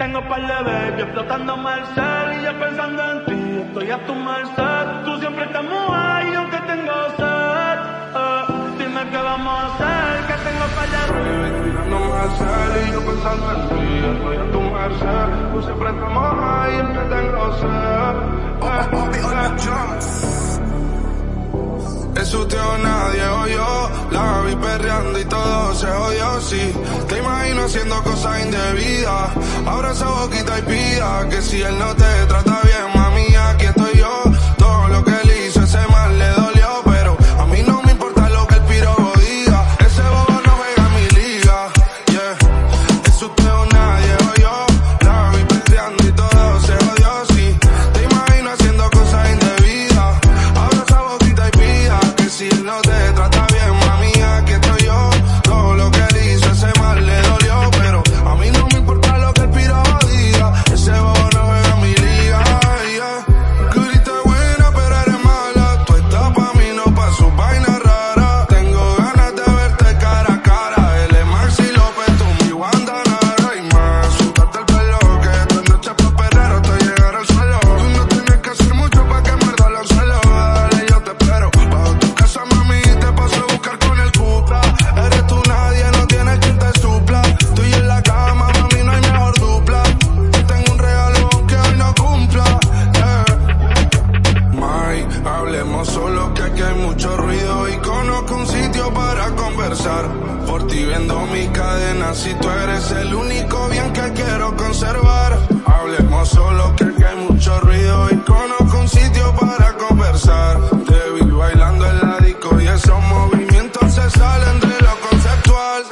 Tengo par de baby explotando Marcel y yo pensando en ti. Estoy a tu merced, tú siempre estás ahí aunque tengo sed. Eh, dime qué vamos a hacer, que tengo par de baby tirando Marcel y yo pensando en ti. Estoy a tu merced, tú siempre estamos ahí aunque tengo sed. Eh, eh. Eso tío nadie oyó, imagino haciendo cosas indebidas. Ahora esa boquita y pida que si él no te trata bien, mami, aquí estoy yo. Todo lo que él hizo, ese mal le dolió, pero a mí no me importa lo que el pirobo diga. Ese bobo no juega mi liga, yeah. Eso usted porque aquí hay mucho ruido y conozco un sitio para conversar. Por ti vendo mi cadena si tú eres el único bien que quiero conservar. Hablemos solo que aquí hay mucho ruido y conozco un sitio para conversar. Te vi bailando el ladico y esos movimientos se salen de lo conceptual.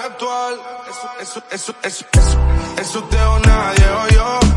Eso, eso, eso, eso, eso, eso, eso te o nadie o yo.